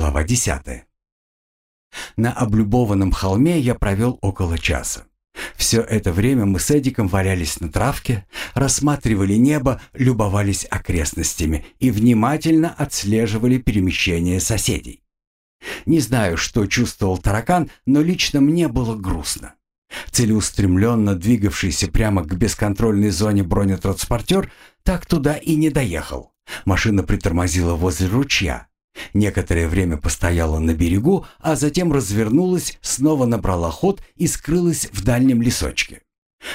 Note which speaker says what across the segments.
Speaker 1: Глава 10. На облюбованном холме я провел около часа. Все это время мы с Эдиком валялись на травке, рассматривали небо, любовались окрестностями и внимательно отслеживали перемещение соседей. Не знаю, что чувствовал таракан, но лично мне было грустно. Целеустремленно двигавшийся прямо к бесконтрольной зоне бронетранспортер так туда и не доехал. Машина притормозила возле ручья. Некоторое время постояла на берегу, а затем развернулась, снова набрала ход и скрылась в дальнем лесочке.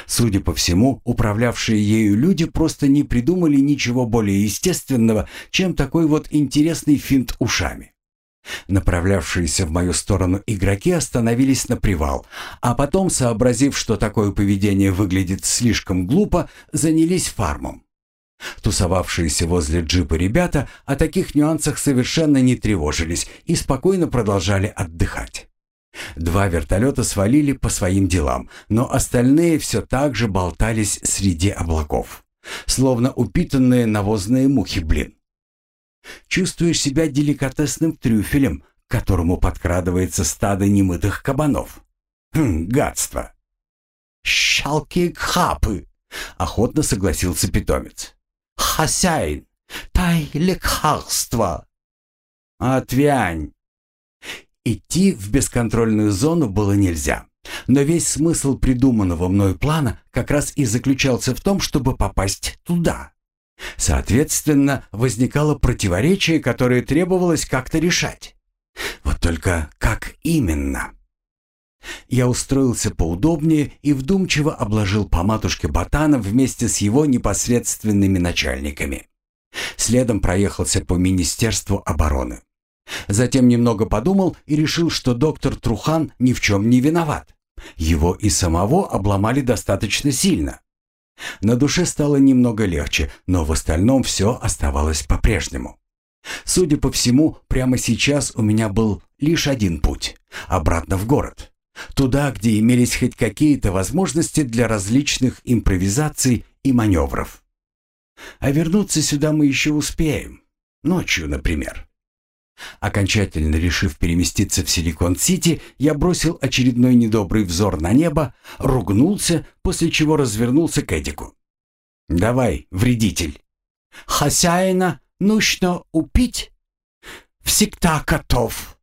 Speaker 1: Судя по всему, управлявшие ею люди просто не придумали ничего более естественного, чем такой вот интересный финт ушами. Направлявшиеся в мою сторону игроки остановились на привал, а потом, сообразив, что такое поведение выглядит слишком глупо, занялись фармом. Тусовавшиеся возле джипа ребята о таких нюансах совершенно не тревожились и спокойно продолжали отдыхать. Два вертолета свалили по своим делам, но остальные все так же болтались среди облаков, словно упитанные навозные мухи, блин. Чувствуешь себя деликатесным трюфелем, к которому подкрадывается стадо немытых кабанов. Хм, гадство. «Щалки хапы!» — охотно согласился питомец. «Хозяин, тай лекарство!» «Отвянь!» Идти в бесконтрольную зону было нельзя. Но весь смысл придуманного мной плана как раз и заключался в том, чтобы попасть туда. Соответственно, возникало противоречие, которое требовалось как-то решать. Вот только как именно? Я устроился поудобнее и вдумчиво обложил по матушке ботана вместе с его непосредственными начальниками. Следом проехался по Министерству обороны. Затем немного подумал и решил, что доктор Трухан ни в чем не виноват. Его и самого обломали достаточно сильно. На душе стало немного легче, но в остальном все оставалось по-прежнему. Судя по всему, прямо сейчас у меня был лишь один путь – обратно в город. Туда, где имелись хоть какие-то возможности для различных импровизаций и маневров. А вернуться сюда мы еще успеем. Ночью, например. Окончательно решив переместиться в Силикон-Сити, я бросил очередной недобрый взор на небо, ругнулся, после чего развернулся к Эдику. «Давай, вредитель!» «Хозяина нужно убить?» «Всегда готов!»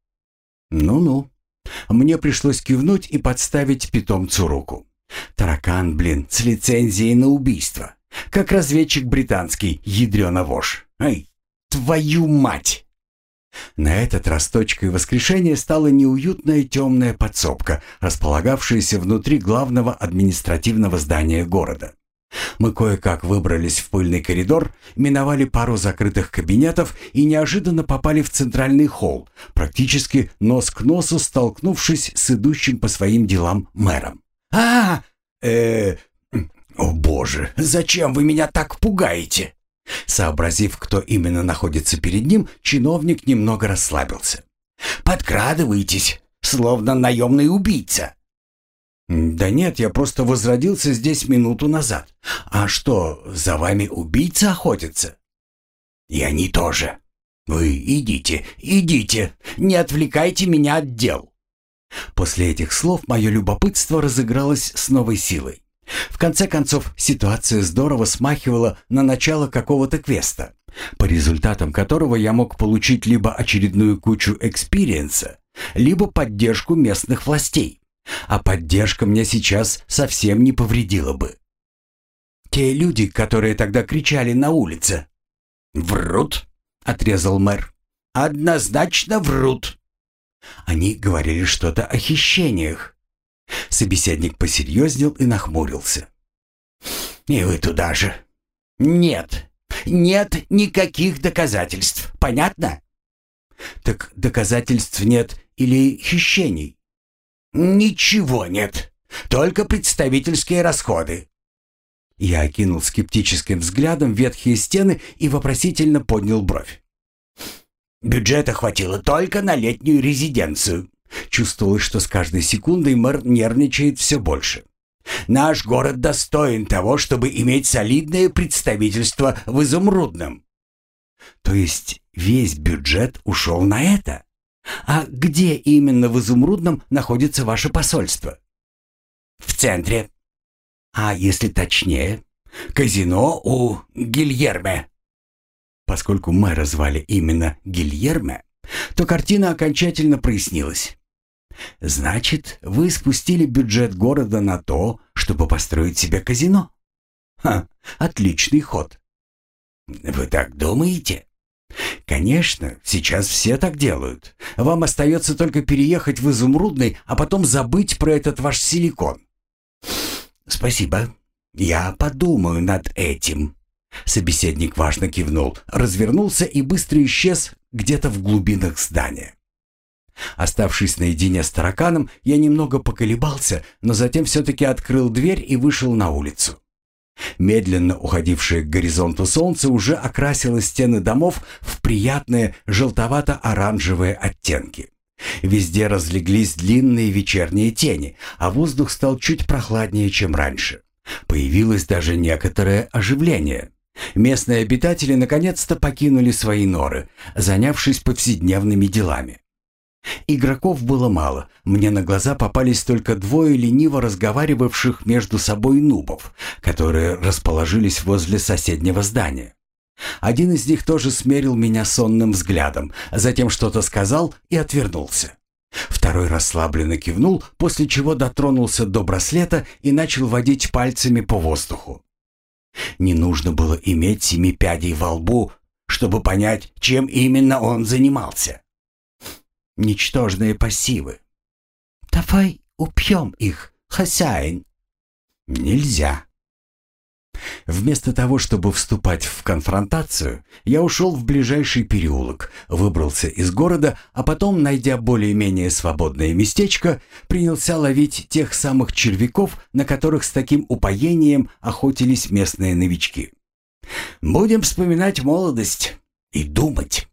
Speaker 1: «Ну-ну». Мне пришлось кивнуть и подставить питомцу руку. Таракан, блин, с лицензией на убийство. Как разведчик британский, ядрёна вошь. Ай, твою мать! На этот раз точкой воскрешения стала неуютная темная подсобка, располагавшаяся внутри главного административного здания города. Мы кое-как выбрались в пыльный коридор, миновали пару закрытых кабинетов и неожиданно попали в центральный холл, практически нос к носу столкнувшись с идущим по своим делам мэром. а э О боже, зачем вы меня так пугаете?» Сообразив, кто именно находится перед ним, чиновник немного расслабился. «Подкрадываетесь, словно наемный убийца». «Да нет, я просто возродился здесь минуту назад. А что, за вами убийца охотится?» «И они тоже. Вы идите, идите, не отвлекайте меня от дел». После этих слов мое любопытство разыгралось с новой силой. В конце концов, ситуация здорово смахивала на начало какого-то квеста, по результатам которого я мог получить либо очередную кучу experience а, либо поддержку местных властей. А поддержка мне сейчас совсем не повредила бы. Те люди, которые тогда кричали на улице. «Врут», — отрезал мэр. «Однозначно врут». Они говорили что-то о хищениях. Собеседник посерьезнел и нахмурился. «И вы туда же?» «Нет, нет никаких доказательств. Понятно?» «Так доказательств нет или хищений?» «Ничего нет. Только представительские расходы». Я окинул скептическим взглядом ветхие стены и вопросительно поднял бровь. «Бюджета хватило только на летнюю резиденцию. Чувствовалось, что с каждой секундой мэр нервничает все больше. «Наш город достоин того, чтобы иметь солидное представительство в Изумрудном». «То есть весь бюджет ушел на это?» А где именно в Изумрудном находится ваше посольство?
Speaker 2: В центре.
Speaker 1: А если точнее?
Speaker 2: Казино у Гильерме.
Speaker 1: Поскольку мэра звали именно Гильерме, то картина окончательно прояснилась. Значит, вы спустили бюджет города на то, чтобы построить себе казино? Ха, отличный ход.
Speaker 2: Вы так думаете?
Speaker 1: Конечно, сейчас все так делают. Вам остается только переехать в Изумрудный, а потом забыть про этот ваш силикон.
Speaker 2: Спасибо. Я подумаю над этим.
Speaker 1: Собеседник важно кивнул, развернулся и быстро исчез где-то в глубинах здания. Оставшись наедине с тараканом, я немного поколебался, но затем все-таки открыл дверь и вышел на улицу. Медленно уходившее к горизонту солнце уже окрасило стены домов в приятные желтовато-оранжевые оттенки. Везде разлеглись длинные вечерние тени, а воздух стал чуть прохладнее, чем раньше. Появилось даже некоторое оживление. Местные обитатели наконец-то покинули свои норы, занявшись повседневными делами. Игроков было мало, мне на глаза попались только двое лениво разговаривавших между собой нубов, которые расположились возле соседнего здания. Один из них тоже смерил меня сонным взглядом, затем что-то сказал и отвернулся. Второй расслабленно кивнул, после чего дотронулся до браслета и начал водить пальцами по воздуху. Не нужно было иметь семи пядей во лбу, чтобы понять, чем именно он занимался ничтожные пассивы.
Speaker 2: «Давай упьем их, хозяин».
Speaker 1: «Нельзя». Вместо того, чтобы вступать в конфронтацию, я ушел в ближайший переулок, выбрался из города, а потом, найдя более-менее свободное местечко, принялся ловить тех самых червяков, на которых с таким упоением охотились местные новички. Будем вспоминать молодость и думать.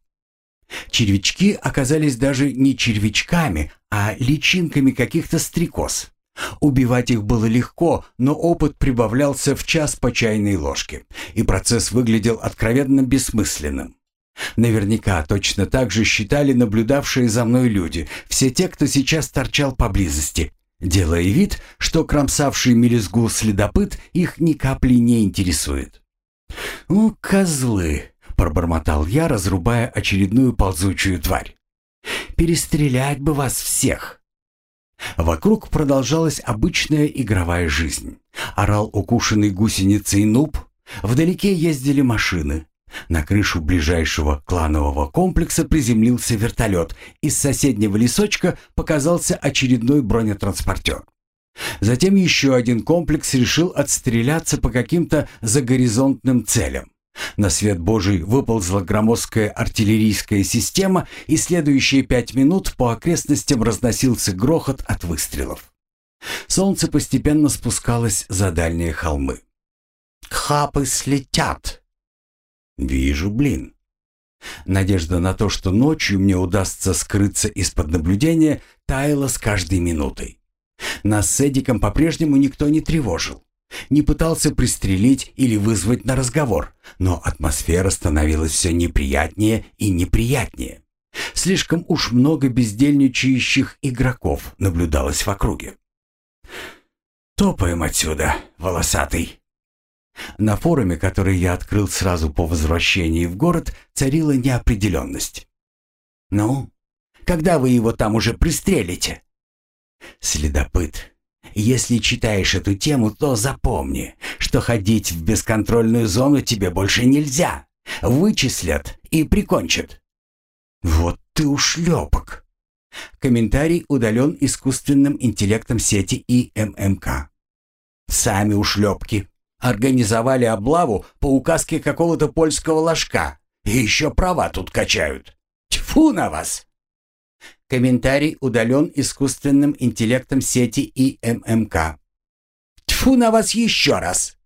Speaker 1: Червячки оказались даже не червячками, а личинками каких-то стрекоз. Убивать их было легко, но опыт прибавлялся в час по чайной ложке, и процесс выглядел откровенно бессмысленным. Наверняка точно так же считали наблюдавшие за мной люди, все те, кто сейчас торчал поблизости, делая вид, что кромсавший мелезгу следопыт их ни капли не интересует. «У, козлы!» Пробормотал я, разрубая очередную ползучую тварь. «Перестрелять бы вас всех!» Вокруг продолжалась обычная игровая жизнь. Орал укушенный гусеницей нуб, вдалеке ездили машины. На крышу ближайшего кланового комплекса приземлился вертолет, из соседнего лесочка показался очередной бронетранспортер. Затем еще один комплекс решил отстреляться по каким-то загоризонтным целям. На свет Божий выползла громоздкая артиллерийская система, и следующие пять минут по окрестностям разносился грохот от выстрелов. Солнце постепенно спускалось за дальние холмы.
Speaker 2: «Хапы слетят!»
Speaker 1: «Вижу, блин!» Надежда на то, что ночью мне удастся скрыться из-под наблюдения, таяла с каждой минутой. Нас с Эдиком по-прежнему никто не тревожил. Не пытался пристрелить или вызвать на разговор, но атмосфера становилась все неприятнее и неприятнее. Слишком уж много бездельничающих игроков наблюдалось в округе. «Топаем отсюда, волосатый!» На форуме, который я открыл сразу по возвращении в город, царила неопределенность. «Ну, когда вы его там уже пристрелите?» «Следопыт, если читаешь эту тему, то запомни, что ходить в бесконтрольную зону тебе больше нельзя. Вычислят и прикончат. Вот ты ушлепок. Комментарий удален искусственным интеллектом сети ИММК. Сами ушлепки. Организовали облаву по указке какого-то польского ложка. И еще права тут качают. Тьфу на вас! Комментарий удален искусственным интеллектом сети ИММК. Тьфу на вас еще раз!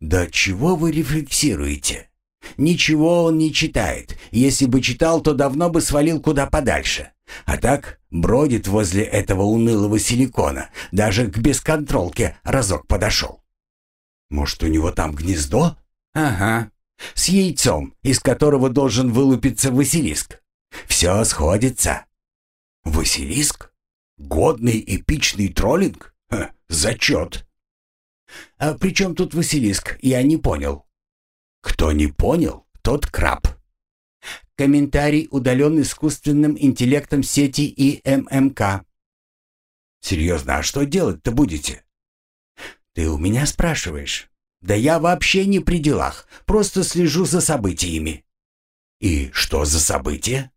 Speaker 1: Да чего вы рефлексируете? Ничего он не читает. Если бы читал, то давно бы свалил куда подальше. А так бродит возле этого унылого силикона. Даже к бесконтролке разок подошел. Может, у него там гнездо? Ага. С яйцом, из которого должен вылупиться Василиск. Все сходится.
Speaker 2: Василиск? Годный эпичный троллинг? Ха, зачет. А при чем тут Василиск? Я не понял. Кто не понял, тот краб. Комментарий удален искусственным интеллектом сети ИММК. Серьезно, а что делать-то будете? Ты у меня спрашиваешь? Да я вообще не при делах, просто слежу за событиями. И что за события?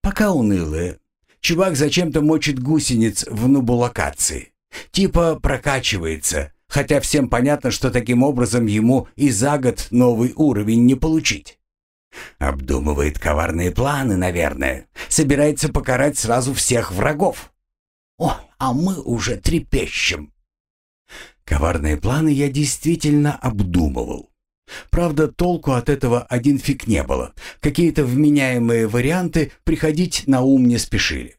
Speaker 2: Пока унылые. Чувак зачем-то мочит гусениц в нубулокации. Типа прокачивается, хотя всем понятно, что таким образом ему и за год новый уровень не получить. Обдумывает коварные планы, наверное. Собирается покарать сразу всех врагов. О, а мы уже трепещем. Коварные планы я действительно обдумывал. Правда, толку от этого один фиг не было. Какие-то вменяемые варианты приходить на ум не спешили.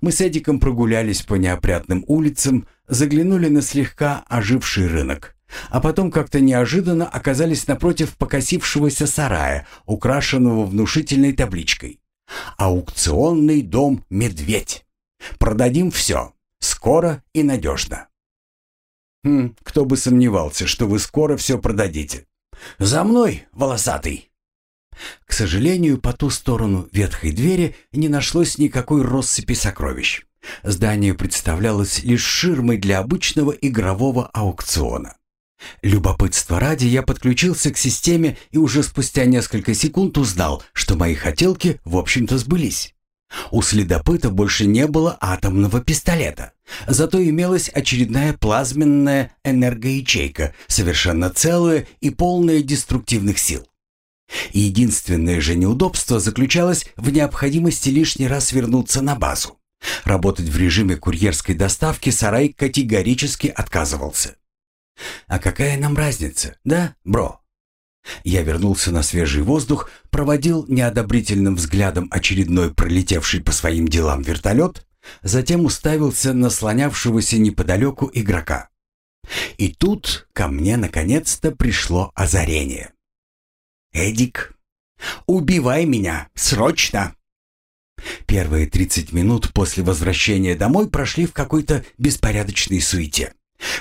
Speaker 2: Мы с Эдиком прогулялись по неопрятным улицам, заглянули на слегка оживший рынок, а потом как-то неожиданно оказались напротив покосившегося сарая, украшенного внушительной табличкой. «Аукционный дом «Медведь». Продадим все. Скоро и надежно». «Хм, кто бы сомневался, что вы скоро все продадите. За мной, волосатый!» К сожалению, по ту сторону ветхой двери не нашлось никакой россыпи сокровищ. Здание представлялось лишь ширмой для обычного игрового аукциона. Любопытство ради я подключился к системе и уже спустя несколько секунд узнал, что мои хотелки в общем-то сбылись. У следопыта больше не было атомного пистолета. Зато имелась очередная плазменная энергоячейка, совершенно целая и полная деструктивных сил. Единственное же неудобство заключалось в необходимости лишний раз вернуться на базу. Работать в режиме курьерской доставки сарай категорически отказывался. «А какая нам разница, да, бро?» Я вернулся на свежий воздух, проводил неодобрительным взглядом очередной пролетевший по своим делам вертолет, затем уставился на слонявшегося неподалеку игрока. И тут ко мне наконец-то пришло озарение. «Эдик, убивай меня, срочно!» Первые 30 минут после возвращения домой прошли в какой-то беспорядочной суете.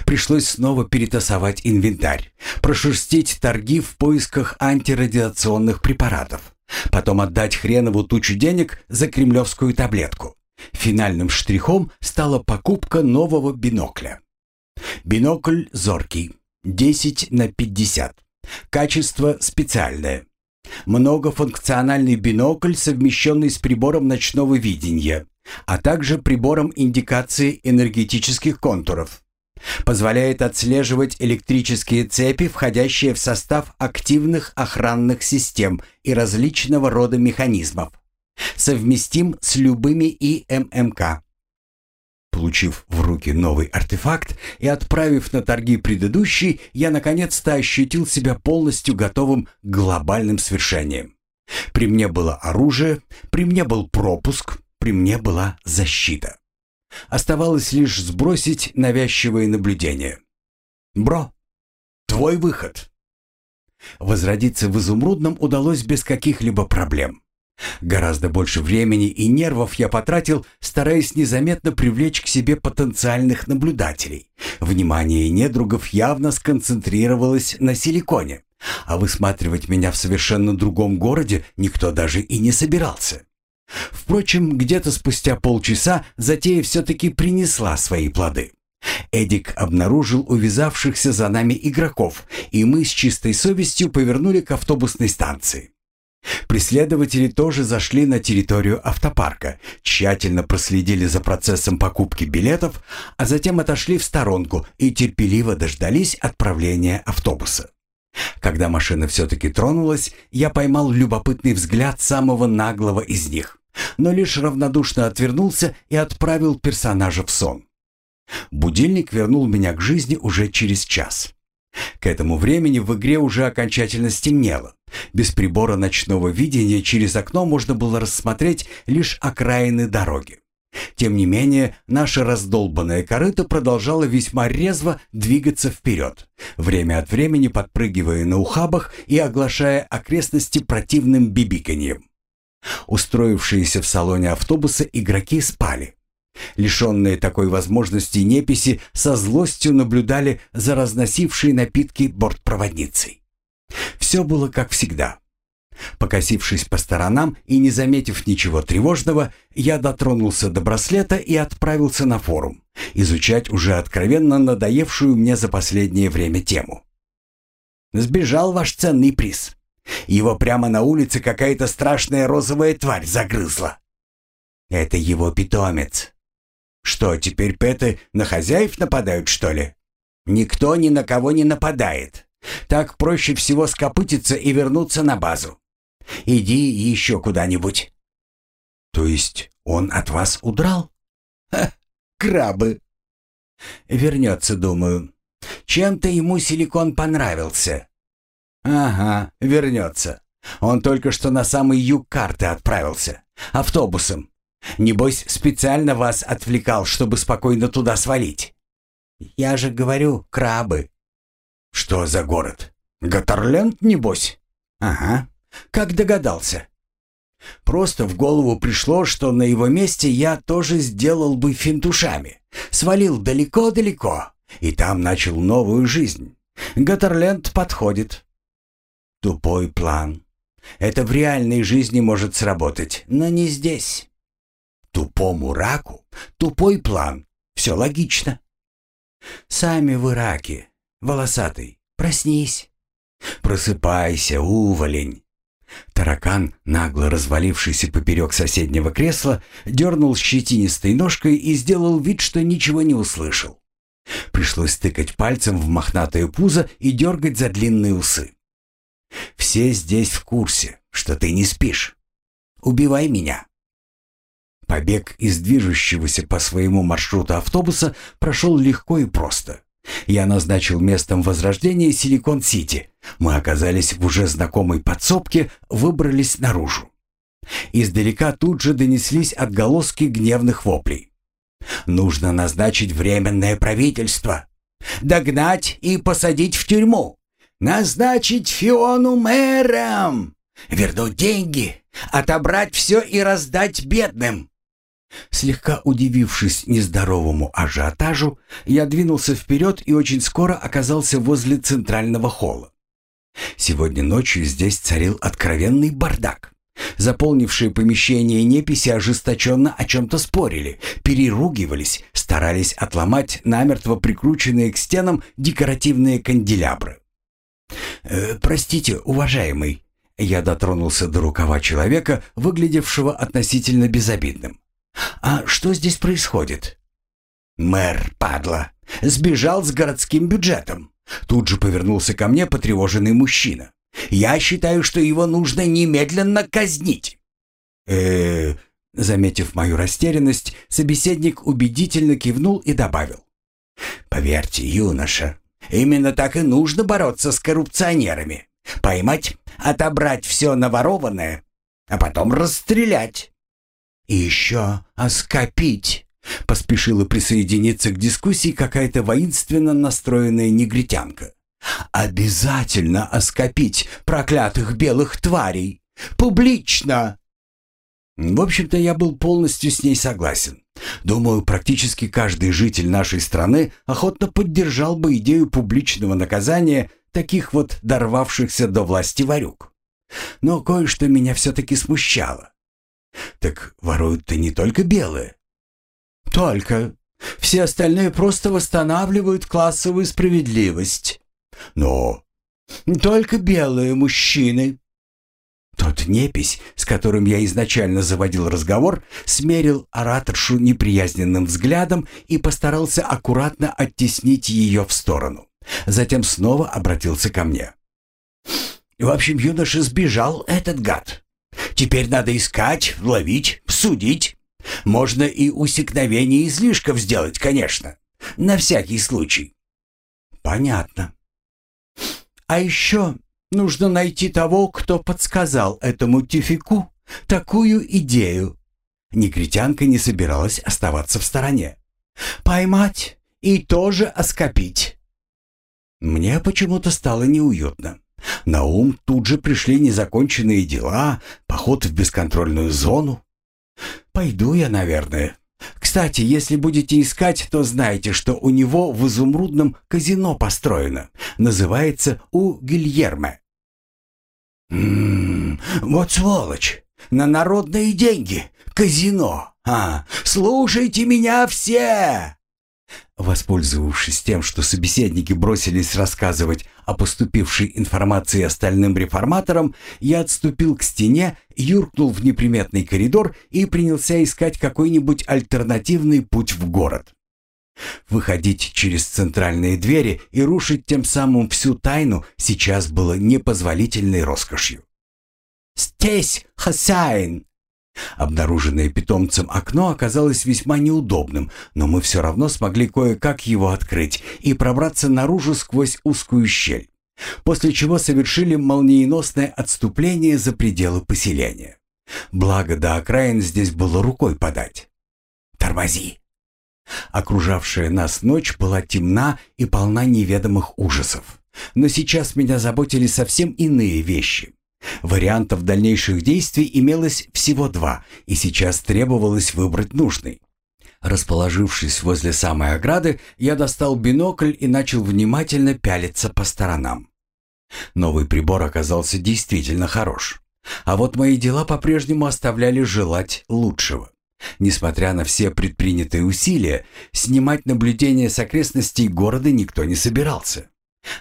Speaker 2: Пришлось снова перетасовать инвентарь, прошерстить торги в поисках антирадиационных препаратов, потом отдать хренову тучу денег за кремлевскую таблетку. Финальным штрихом стала покупка нового бинокля. Бинокль зоркий, 10 на 50. Качество специальное. Многофункциональный бинокль, совмещенный с прибором ночного видения, а также прибором индикации энергетических контуров. Позволяет отслеживать электрические цепи, входящие в состав активных охранных систем и различного рода механизмов. Совместим с любыми ИММК. Получив в руки новый артефакт и отправив на торги предыдущий, я наконец-то ощутил себя полностью готовым к глобальным свершениям. При мне было оружие, при мне был пропуск, при мне была защита. Оставалось лишь сбросить навязчивые наблюдения. «Бро, твой выход!» Возродиться в изумрудном удалось без каких-либо проблем. Гораздо больше времени и нервов я потратил, стараясь незаметно привлечь к себе потенциальных наблюдателей. Внимание недругов явно сконцентрировалось на силиконе, а высматривать меня в совершенно другом городе никто даже и не собирался. Впрочем, где-то спустя полчаса затея все-таки принесла свои плоды. Эдик обнаружил увязавшихся за нами игроков, и мы с чистой совестью повернули к автобусной станции. Преследователи тоже зашли на территорию автопарка, тщательно проследили за процессом покупки билетов, а затем отошли в сторонку и терпеливо дождались отправления автобуса. Когда машина все-таки тронулась, я поймал любопытный взгляд самого наглого из них, но лишь равнодушно отвернулся и отправил персонажа в сон. Будильник вернул меня к жизни уже через час. К этому времени в игре уже окончательно стемнело. Без прибора ночного видения через окно можно было рассмотреть лишь окраины дороги. Тем не менее, наша раздолбанная корыто продолжала весьма резво двигаться вперед, время от времени подпрыгивая на ухабах и оглашая окрестности противным бибиканьем.
Speaker 1: Устроившиеся в салоне автобуса игроки спали. Лишенные такой возможности неписи со злостью наблюдали за разносившей напитки бортпроводницей. Все было как всегда. Покосившись по сторонам и не заметив ничего тревожного, я дотронулся до браслета и отправился на форум, изучать уже откровенно надоевшую мне за последнее время тему. Сбежал ваш ценный приз. Его прямо на улице какая-то страшная розовая тварь загрызла. Это его питомец. Что, теперь пэты на хозяев нападают, что ли? Никто ни на кого не нападает. Так проще всего скопытиться и вернуться на базу. Иди еще куда-нибудь». «То есть он от вас удрал?» Ха, крабы. Вернется, думаю. Чем-то ему силикон понравился. Ага, вернется. Он только что на самый юг карты отправился. Автобусом. Небось, специально вас отвлекал, чтобы спокойно туда свалить. Я же говорю, крабы. Что за город? Гатарленд, небось? Ага. Как догадался? Просто в голову пришло, что на его месте я тоже сделал бы финтушами. Свалил далеко-далеко и там начал новую жизнь. Гаттерленд подходит. Тупой план. Это в реальной жизни может сработать, но не здесь. Тупому раку тупой план. Все логично. Сами вы раки. Волосатый, проснись. Просыпайся, уволень. Таракан, нагло развалившийся поперек соседнего кресла, дернул щетинистой ножкой и сделал вид, что ничего не услышал. Пришлось тыкать пальцем в мохнатое пузо и дергать за длинные усы. «Все здесь в курсе, что ты не спишь. Убивай меня». Побег из движущегося по своему маршруту автобуса прошел легко и просто. Я назначил местом возрождения Силикон-Сити. Мы оказались в уже знакомой подсобке, выбрались наружу. Издалека тут же донеслись отголоски гневных воплей. «Нужно назначить временное правительство! Догнать и посадить в тюрьму! Назначить Фиону мэром! Вернуть деньги! Отобрать все и раздать бедным!» Слегка удивившись нездоровому ажиотажу, я двинулся вперед и очень скоро оказался возле центрального холла. Сегодня ночью здесь царил откровенный бардак. Заполнившие помещение неписи ожесточенно о чем-то спорили, переругивались, старались отломать намертво прикрученные к стенам декоративные канделябры. «Э, «Простите, уважаемый», — я дотронулся до рукава человека, выглядевшего относительно безобидным. «А что здесь происходит?» «Мэр, падла, сбежал с городским бюджетом». Тут же повернулся ко мне потревоженный мужчина. «Я считаю, что его нужно немедленно казнить». э Заметив мою растерянность, собеседник убедительно кивнул и добавил. «Поверьте, юноша, именно так и нужно бороться с коррупционерами. Поймать, отобрать все наворованное, а потом расстрелять. «И еще оскопить!» — поспешила присоединиться к дискуссии какая-то воинственно настроенная негритянка. «Обязательно оскопить проклятых белых тварей! Публично!» В общем-то, я был полностью с ней согласен. Думаю, практически каждый житель нашей страны охотно поддержал бы идею публичного наказания таких вот дорвавшихся до власти варюк. Но кое-что меня все-таки смущало. Так воруют-то не только белые. Только. Все остальные просто восстанавливают классовую справедливость. Но только белые мужчины. Тот непись, с которым я изначально заводил разговор, смерил ораторшу неприязненным взглядом и постарался аккуратно оттеснить ее в сторону. Затем снова обратился ко мне. В общем, юноша сбежал, этот гад. Теперь надо искать, ловить, судить. Можно и усекновение излишков сделать, конечно. На всякий случай. Понятно. А еще нужно найти того, кто подсказал этому тюфику такую идею. Негритянка не собиралась оставаться в стороне. Поймать и тоже оскопить. Мне почему-то стало неуютно.
Speaker 2: На ум тут же пришли незаконченные дела, поход в бесконтрольную зону. Пойду я, наверное. Кстати, если будете искать, то знайте, что у него в изумрудном казино построено. Называется у Гильерме. Ммм, вот сволочь. На народные деньги. Казино. А, слушайте меня все. Воспользовавшись тем, что собеседники бросились рассказывать о поступившей информации остальным реформаторам, я отступил к стене, юркнул в неприметный коридор и принялся искать какой-нибудь альтернативный путь в город. Выходить через центральные двери и рушить тем самым всю тайну сейчас было непозволительной роскошью. «Здесь, хозяин!» Обнаруженное питомцем окно оказалось весьма неудобным, но мы все равно смогли кое-как его открыть и пробраться наружу сквозь узкую щель, после чего совершили молниеносное отступление за пределы поселения. Благо до окраин здесь было рукой подать. «Тормози!» Окружавшая нас ночь была темна и полна неведомых ужасов. Но сейчас меня заботили совсем иные вещи. Вариантов дальнейших действий имелось всего два, и сейчас требовалось выбрать нужный. Расположившись возле самой ограды, я достал бинокль и начал внимательно пялиться по сторонам. Новый прибор оказался действительно хорош. А вот мои дела по-прежнему оставляли желать лучшего. Несмотря на все предпринятые усилия, снимать наблюдение с окрестностей города никто не собирался.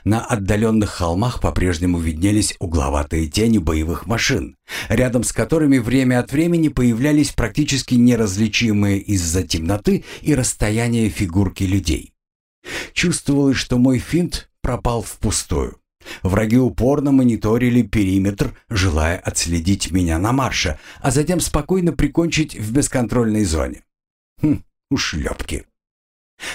Speaker 2: На отдаленных холмах по-прежнему виднелись угловатые тени боевых машин, рядом с которыми время от времени появлялись практически неразличимые из-за темноты и расстояния фигурки людей. Чувствовалось, что мой финт пропал впустую. Враги упорно мониторили периметр, желая отследить меня на марше, а затем спокойно прикончить в бесконтрольной зоне. Хм, ушлепки.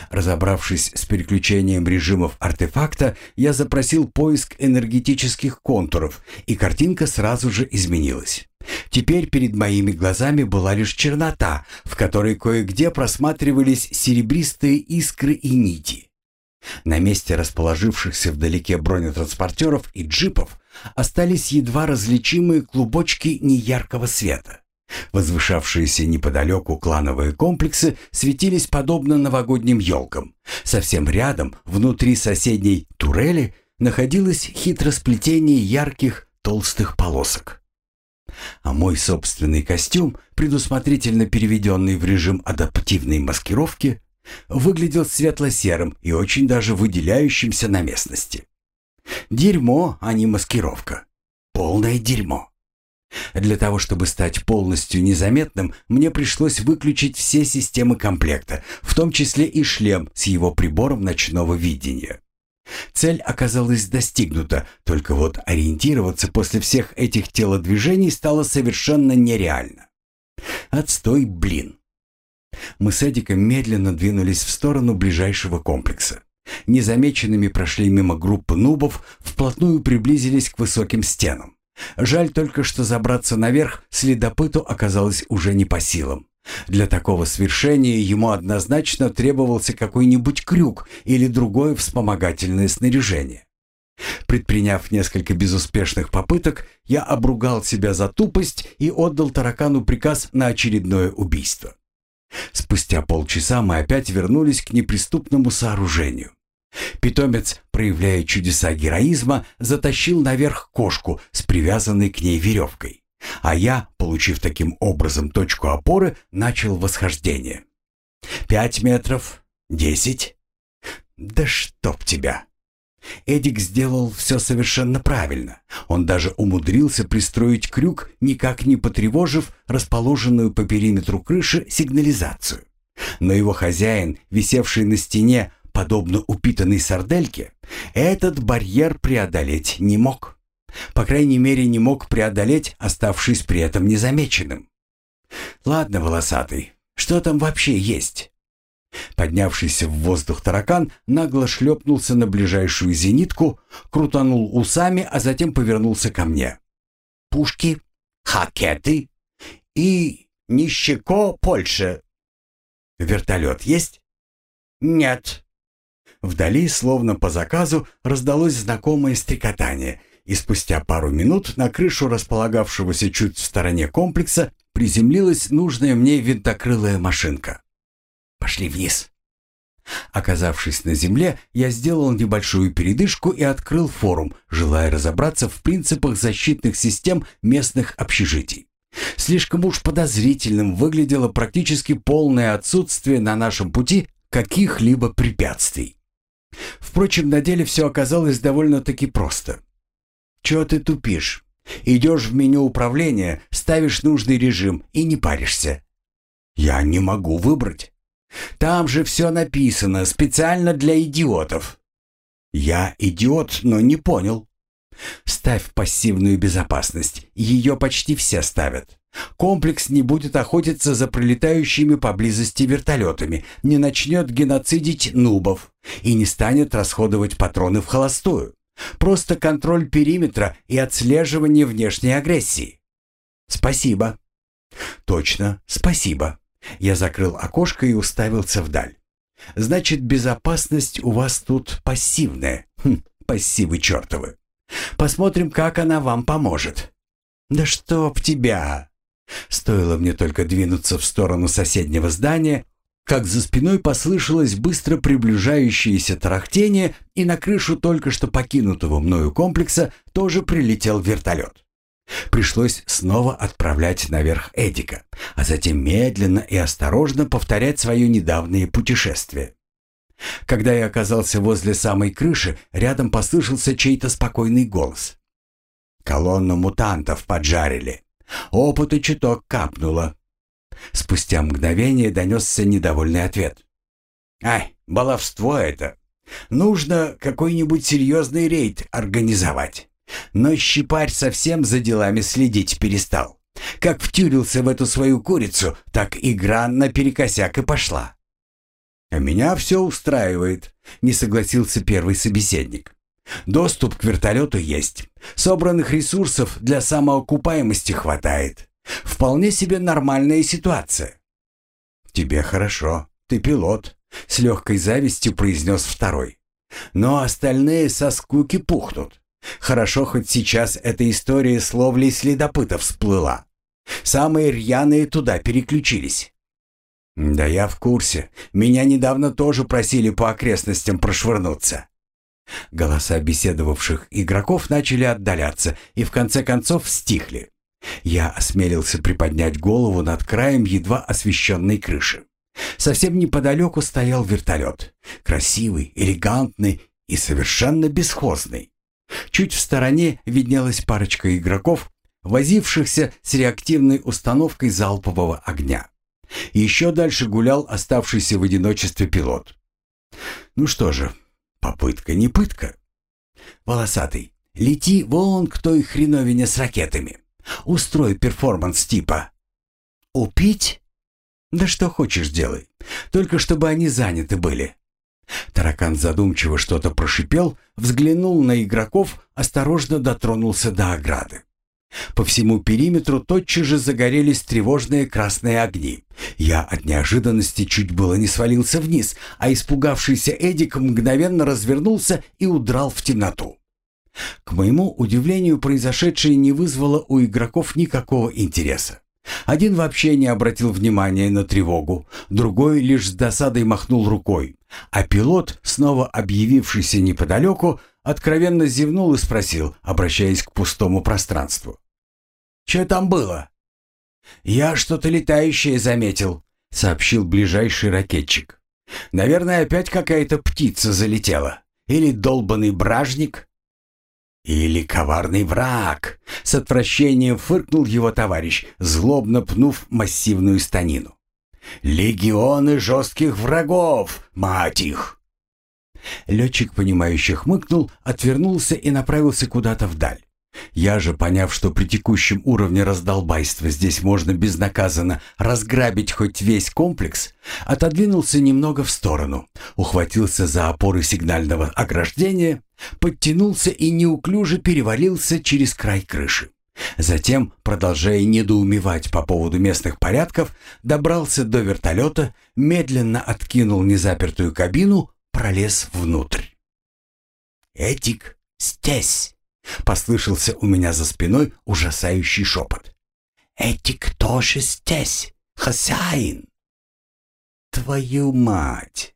Speaker 2: Разобравшись с переключением режимов артефакта, я запросил поиск энергетических контуров, и картинка сразу же изменилась. Теперь перед моими глазами была лишь чернота, в которой кое-где просматривались серебристые искры и нити. На месте расположившихся вдалеке бронетранспортеров и джипов остались едва различимые клубочки неяркого света. Возвышавшиеся неподалеку клановые комплексы светились подобно новогодним елкам. Совсем рядом, внутри соседней турели, находилось хитросплетение ярких толстых полосок. А мой собственный костюм, предусмотрительно переведенный в режим адаптивной маскировки, выглядел светло-серым и очень даже выделяющимся на местности. Дерьмо, а не маскировка. Полное дерьмо. Для того, чтобы стать полностью незаметным, мне пришлось выключить все системы комплекта, в том числе и шлем с его прибором ночного видения. Цель оказалась достигнута, только вот ориентироваться после всех этих телодвижений стало совершенно нереально. Отстой, блин. Мы с Эдиком медленно двинулись в сторону ближайшего комплекса. Незамеченными прошли мимо группы нубов, вплотную приблизились к высоким стенам. Жаль только, что забраться наверх следопыту оказалось уже не по силам. Для такого свершения ему однозначно требовался какой-нибудь крюк или другое вспомогательное снаряжение. Предприняв несколько безуспешных попыток, я обругал себя за тупость и отдал таракану приказ на очередное убийство. Спустя полчаса мы опять вернулись к неприступному сооружению. Питомец, проявляя чудеса героизма, затащил наверх кошку с привязанной к ней веревкой. А я, получив таким образом точку опоры, начал восхождение. Пять метров, десять. Да чтоб тебя! Эдик сделал все совершенно правильно. Он даже умудрился пристроить крюк, никак не потревожив расположенную по периметру крыши сигнализацию. Но его хозяин, висевший на стене, подобно упитанной сардельке, этот барьер преодолеть не мог. По крайней мере, не мог преодолеть, оставшись при этом незамеченным. «Ладно, волосатый, что там вообще есть?» Поднявшийся в воздух таракан нагло шлепнулся на ближайшую зенитку, крутанул усами, а затем повернулся ко мне. «Пушки, хакеты и нищеко Польша. Вертолет есть?» «Нет», Вдали, словно по заказу, раздалось знакомое стрекотание,
Speaker 1: и спустя пару минут на крышу располагавшегося чуть в стороне комплекса приземлилась нужная мне винтокрылая машинка. «Пошли вниз». Оказавшись на земле, я сделал небольшую передышку и открыл форум, желая разобраться в принципах защитных систем местных общежитий. Слишком уж подозрительным выглядело практически полное отсутствие на нашем пути каких-либо препятствий. Впрочем, на деле все оказалось довольно-таки просто. «Чего ты тупишь? Идешь в меню управления, ставишь нужный режим и не паришься». «Я не могу выбрать. Там же все написано специально для идиотов». «Я идиот, но не понял». «Ставь пассивную безопасность. Ее почти все ставят. Комплекс не будет охотиться за пролетающими поблизости вертолетами, не начнет геноцидить нубов и не станет расходовать патроны в холостую. Просто контроль периметра и отслеживание внешней агрессии. Спасибо. Точно, спасибо. Я закрыл окошко и уставился вдаль. Значит, безопасность у вас тут пассивная. Хм, пассивы чертовы. Посмотрим, как она вам поможет. Да чтоб тебя! Стоило мне только двинуться в сторону соседнего здания, как за спиной послышалось быстро приближающееся тарахтение, и на крышу только что покинутого мною комплекса тоже прилетел вертолет. Пришлось снова отправлять наверх Эдика, а затем медленно и осторожно повторять свое недавнее путешествие. Когда я оказался возле самой крыши, рядом послышался чей-то спокойный голос. «Колонну мутантов поджарили. Опыта чуток капнуло. Спустя мгновение донесся недовольный ответ. «Ай, баловство это! Нужно какой-нибудь серьезный рейд организовать. Но щипарь совсем за делами следить перестал. Как втюрился в эту свою курицу, так игра наперекосяк и пошла». «А меня все устраивает», — не согласился первый собеседник. «Доступ к вертолету есть. Собранных ресурсов для самоокупаемости хватает. Вполне себе нормальная ситуация. «Тебе хорошо, ты пилот», — с легкой завистью произнес второй. «Но остальные со скуки пухнут. Хорошо, хоть сейчас эта история с ловлей следопытов всплыла. Самые рьяные туда переключились». «Да я в курсе. Меня недавно тоже просили по окрестностям прошвырнуться». Голоса беседовавших игроков начали отдаляться и в конце концов стихли. Я осмелился приподнять голову над краем едва освещенной крыши. Совсем неподалеку стоял вертолет. Красивый, элегантный и совершенно бесхозный. Чуть в стороне виднелась парочка игроков, возившихся с реактивной установкой залпового огня. Еще дальше гулял оставшийся в одиночестве пилот. Ну что же, попытка не пытка. Волосатый, лети вон к той хреновине с ракетами. Устрой перформанс типа «Упить?» «Да что хочешь делай, только чтобы они заняты были». Таракан задумчиво что-то прошипел, взглянул на игроков, осторожно дотронулся до ограды. По всему периметру тотчас же загорелись тревожные красные огни. Я от неожиданности чуть было не свалился вниз, а испугавшийся Эдик мгновенно развернулся и удрал в темноту. К моему удивлению, произошедшее не вызвало у игроков никакого интереса. Один вообще не обратил внимания на тревогу, другой лишь с досадой махнул рукой, а пилот, снова объявившийся неподалеку, откровенно зевнул и спросил, обращаясь к пустому пространству. «Че там было?» «Я что-то летающее заметил», — сообщил ближайший ракетчик. «Наверное, опять какая-то птица залетела. Или долбанный бражник». «Или коварный враг!» — с отвращением фыркнул его товарищ, злобно пнув массивную станину. «Легионы жестких врагов, мать их!» Летчик, понимающе хмыкнул, отвернулся и направился куда-то вдаль. Я же, поняв, что при текущем уровне раздолбайства здесь можно безнаказанно разграбить хоть весь комплекс, отодвинулся немного в сторону, ухватился за опоры сигнального ограждения, подтянулся и неуклюже перевалился через край крыши. Затем, продолжая недоумевать по поводу местных порядков, добрался до вертолета, медленно откинул незапертую кабину, пролез внутрь. «Этик, здесь!»
Speaker 2: — послышался у меня за спиной ужасающий шепот. «Эти кто же здесь? Хозяин?» «Твою мать!»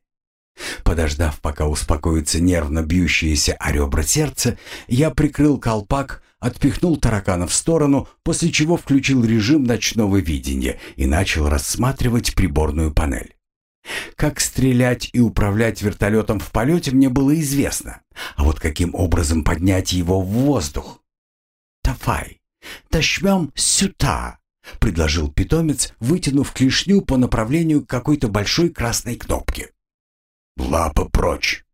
Speaker 2: Подождав, пока успокоится нервно бьющееся о ребра сердце, я прикрыл колпак, отпихнул таракана в сторону, после чего включил режим ночного видения и начал рассматривать приборную панель. Как стрелять и управлять вертолетом в полете мне было известно, а вот каким образом поднять его в воздух? «Давай, дожмем сюда», — предложил питомец, вытянув клешню по направлению к какой-то большой красной кнопке. «Лапа прочь!»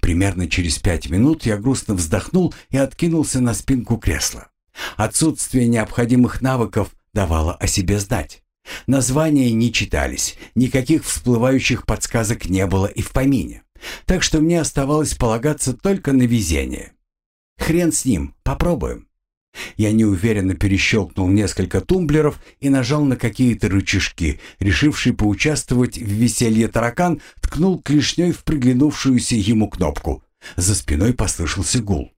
Speaker 2: Примерно через пять минут я грустно вздохнул и откинулся на спинку кресла. Отсутствие необходимых навыков давало о себе знать. Названия не читались, никаких всплывающих подсказок не было и в помине. Так что мне оставалось полагаться только на везение. Хрен с ним, попробуем. Я неуверенно перещелкнул несколько тумблеров и нажал на какие-то рычажки. Решивший поучаствовать в веселье таракан ткнул клешней в приглянувшуюся ему кнопку. За спиной послышался гул.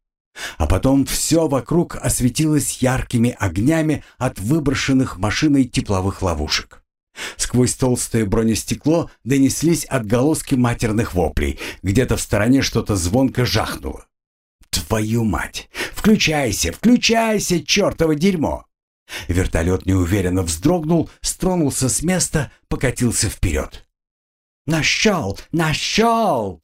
Speaker 2: А потом все вокруг осветилось яркими огнями от выброшенных машиной тепловых ловушек. Сквозь толстое бронестекло донеслись отголоски матерных воплей. Где-то в стороне что-то звонко жахнуло. «Твою мать! Включайся, включайся, чертово дерьмо!» Вертолет неуверенно вздрогнул, стронулся с места, покатился вперед. «Нашел! Нашел!»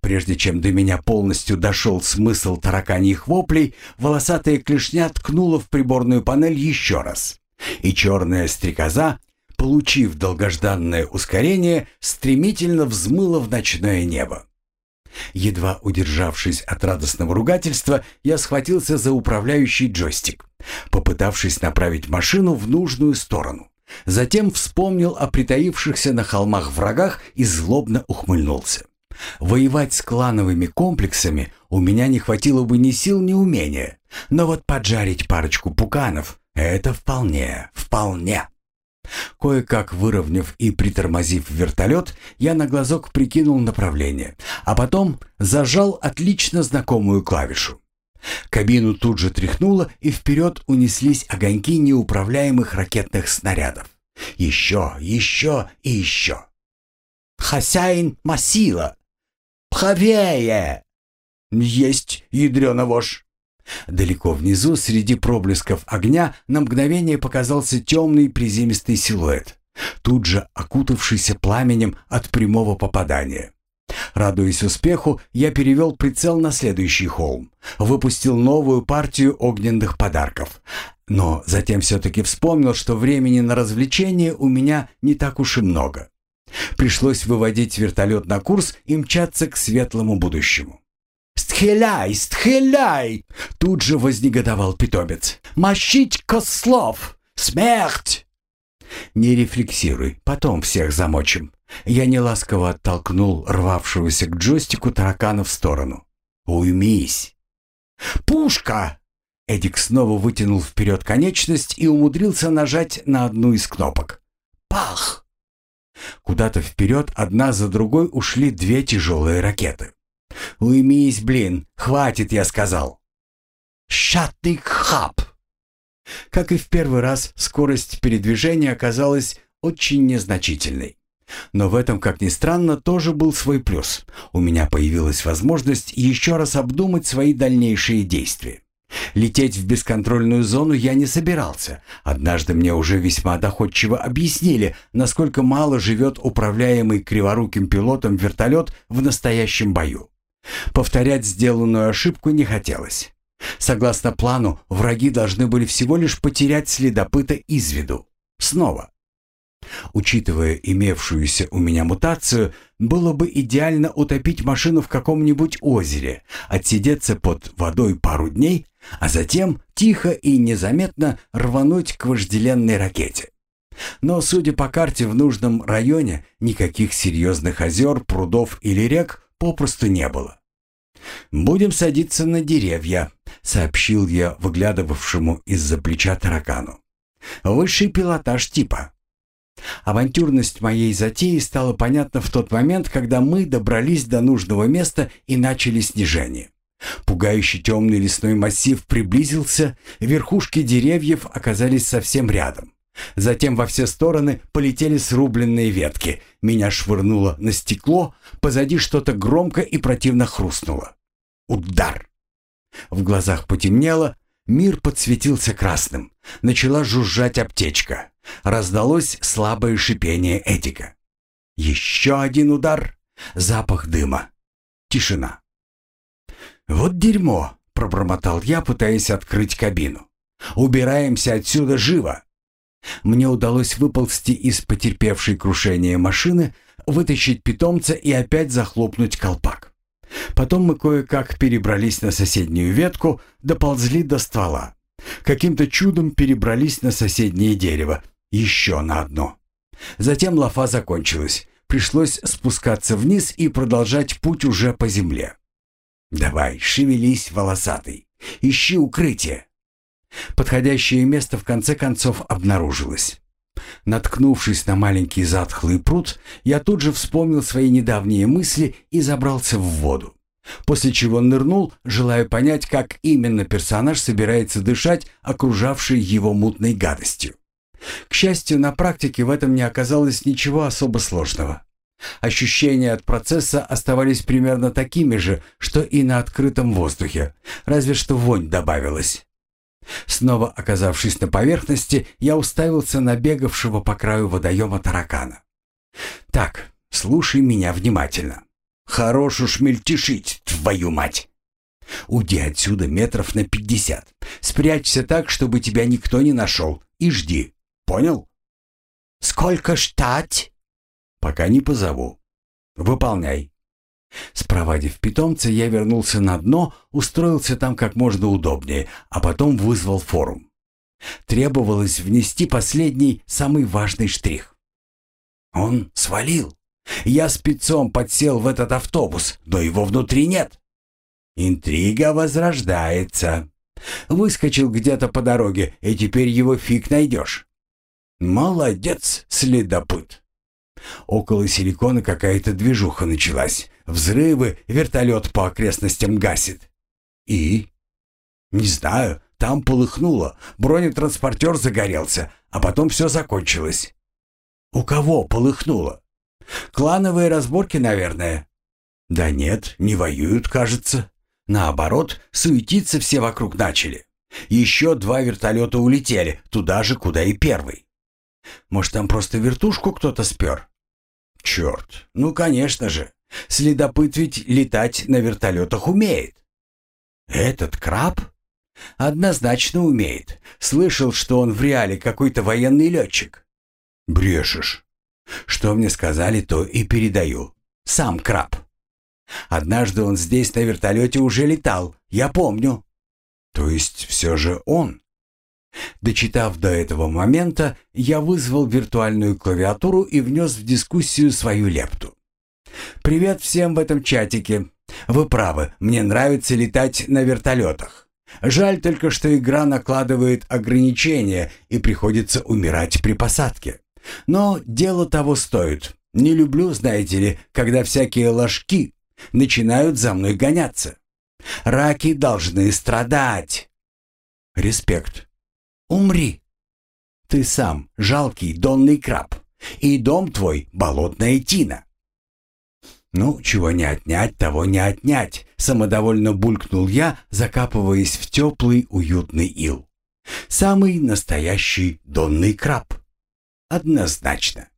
Speaker 2: Прежде чем до меня полностью дошел смысл тараканьих воплей, волосатая клешня ткнула в приборную панель еще раз. И черная стрекоза, получив долгожданное ускорение, стремительно взмыла в ночное небо. Едва удержавшись от радостного ругательства, я схватился за управляющий джойстик, попытавшись направить машину в нужную сторону. Затем вспомнил о притаившихся на холмах врагах и злобно ухмыльнулся. Воевать с клановыми комплексами у меня не хватило бы ни сил, ни умения. Но вот поджарить парочку пуканов — это вполне, вполне. Кое-как выровняв и притормозив вертолет, я на глазок прикинул направление, а потом зажал отлично знакомую клавишу. Кабину тут же тряхнуло, и вперед унеслись огоньки неуправляемых ракетных снарядов. Еще, еще и еще. «Хозяин Масила! Правее!» «Есть, ядрёна вошь!» Далеко внизу, среди проблесков огня, на мгновение показался темный приземистый силуэт, тут же окутавшийся пламенем от прямого попадания. Радуясь успеху, я перевел прицел на следующий холм, выпустил новую партию огненных подарков. Но затем все-таки вспомнил, что времени на развлечение у меня не так уж и много. Пришлось выводить вертолет на курс и мчаться к светлому будущему. «Стхеляй, стхеляй!» Тут же вознегодовал питомец. «Мощить кослов! Смерть!» «Не рефлексируй, потом всех замочим». Я неласково оттолкнул рвавшегося к джойстику таракана в сторону. «Уймись!» «Пушка!» Эдик снова вытянул вперед конечность и умудрился нажать на одну из кнопок. «Пах!» Куда-то вперед одна за другой ушли две тяжелые ракеты. «Уймись, блин! Хватит, я сказал!» «Шатный хап!» Как и в первый раз, скорость передвижения оказалась очень незначительной. Но в этом, как ни странно, тоже был свой плюс. У меня появилась возможность еще раз обдумать свои дальнейшие действия. Лететь в бесконтрольную зону я не собирался. Однажды мне уже весьма доходчиво объяснили, насколько мало живет управляемый криворуким пилотом вертолет в настоящем бою. Повторять сделанную ошибку не хотелось. Согласно плану, враги должны были всего лишь потерять следопыта из виду. Снова. Учитывая имевшуюся у меня мутацию, было бы идеально утопить машину в каком-нибудь озере, отсидеться под водой пару дней, а затем тихо и незаметно рвануть к вожделенной ракете. Но, судя по карте, в нужном районе никаких серьезных озер, прудов или рек попросту не было. «Будем садиться на деревья», — сообщил я выглядывавшему из-за плеча таракану. «Высший пилотаж типа». Авантюрность моей затеи стала понятна в тот момент, когда мы добрались до нужного места и начали снижение.
Speaker 1: Пугающий темный лесной массив приблизился, верхушки деревьев оказались совсем рядом. Затем во все стороны полетели срубленные ветки. Меня швырнуло на стекло, позади что-то громко и противно хрустнуло. Удар! В глазах потемнело, мир подсветился красным. Начала жужжать аптечка. Раздалось слабое шипение Эдика. Еще один удар. Запах дыма. Тишина. «Вот дерьмо!» — пробормотал я, пытаясь открыть кабину. «Убираемся отсюда живо!» Мне удалось выползти из потерпевшей крушение машины, вытащить питомца и опять захлопнуть колпак. Потом мы кое-как перебрались на соседнюю ветку, доползли до ствола. Каким-то чудом перебрались на соседнее дерево, еще на одно. Затем лафа закончилась. Пришлось спускаться вниз и продолжать путь уже по земле. «Давай, шевелись, волосатый. Ищи укрытие». Подходящее место в конце концов обнаружилось. Наткнувшись на маленький затхлый пруд, я тут же вспомнил свои недавние мысли и забрался в воду. После чего нырнул, желая понять, как именно персонаж собирается дышать окружавшей его мутной гадостью. К счастью, на практике в этом не оказалось ничего особо сложного. Ощущения от процесса оставались примерно такими же, что и на открытом воздухе, разве что вонь добавилась. Снова оказавшись на поверхности, я уставился на бегавшего по краю водоема таракана. «Так, слушай меня внимательно. Хорош уж мельтешить, твою мать!» «Уйди отсюда метров на пятьдесят. Спрячься так, чтобы тебя никто не нашел, и жди. Понял?»
Speaker 2: «Сколько ждать?»
Speaker 1: «Пока не позову. Выполняй». Спровадив питомца, я вернулся на дно, устроился там как можно удобнее, а потом вызвал форум. Требовалось внести последний, самый важный штрих. Он свалил. Я спецом подсел в этот автобус, но его внутри нет. Интрига возрождается. Выскочил где-то по дороге, и теперь его фиг найдешь. Молодец, следопыт. Около силикона какая-то движуха началась. Взрывы, вертолет по окрестностям гасит. И? Не знаю, там полыхнуло, бронетранспортер загорелся, а потом все закончилось. У кого полыхнуло? Клановые разборки, наверное. Да нет, не воюют, кажется. Наоборот, суетиться все вокруг начали. Еще два вертолета улетели, туда же, куда и первый. Может, там просто вертушку кто-то спер? Черт, ну, конечно же. Следопыт ведь летать на вертолетах умеет. Этот краб? Однозначно умеет. Слышал, что он в реале какой-то военный летчик. Брешешь. Что мне сказали, то и передаю. Сам краб. Однажды он здесь на вертолете уже летал, я помню. То есть все же он? Дочитав до этого момента, я вызвал виртуальную клавиатуру и внес в дискуссию свою лепту. «Привет всем в этом чатике. Вы правы, мне нравится летать на вертолетах. Жаль только, что игра накладывает ограничения и приходится умирать при посадке. Но дело того стоит. Не люблю, знаете ли, когда всякие ложки начинают за мной гоняться. Раки должны страдать. Респект. Умри. Ты сам жалкий донный краб, и дом твой — болотная тина. «Ну, чего не отнять, того не отнять», — самодовольно булькнул я, закапываясь в теплый уютный ил. «Самый настоящий донный краб. Однозначно».